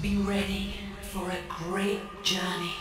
Be ready for a great journey.